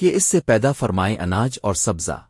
کہ اس سے پیدا فرمائیں اناج اور سبزہ۔